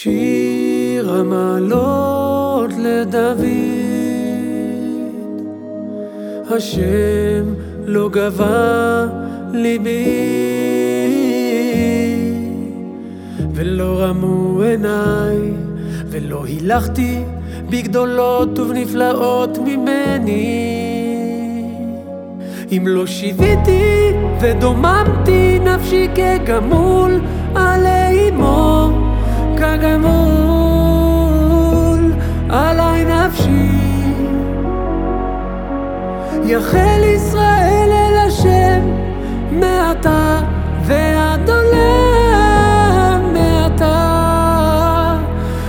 שיר המעלות לדוד, השם לא גבה ליבי, ולא רמו עיניי, ולא הילכתי בגדולות ובנפלאות ממני. אם לא שיוויתי ודוממתי נפשי כגמול עלי אמו כגמול עלי נפשי. יחל ישראל אל השם מעתה ועד עולם מעתה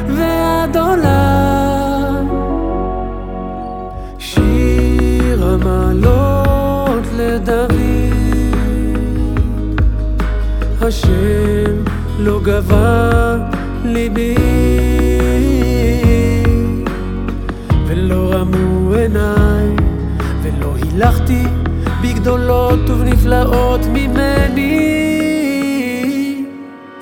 ועד עולם. שיר המעלות לדוד השם לא גבה ליבי. ולא רמו עיניי ולא הילכתי בגדולות ובנפלאות ממני.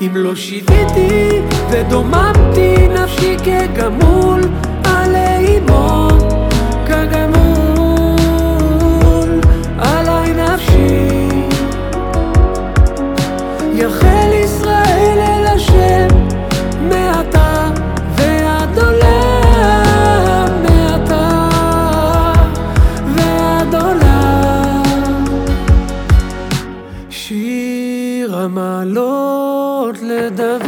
אם לא שיוויתי ודוממתי נפשי כגמול עלי אמו המעלות לדוד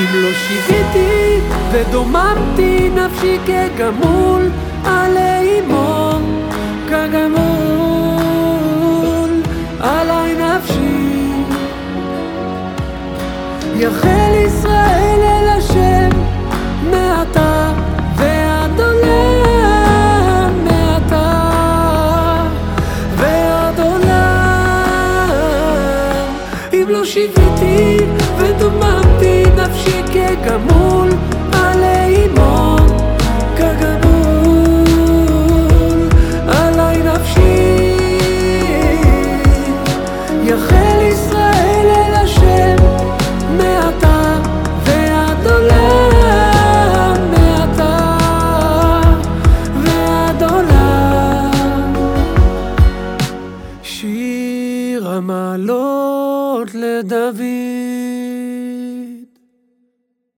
אם לא שיוויתי ודוממתי נפשי כגמול עלי אמו כגמול עלי נפשי יחל ישראל אל השם מעתה ועד עולם מעתה ועד עולם אם לא שיוויתי ודוממתי נפשי כגמול המעלות לדוד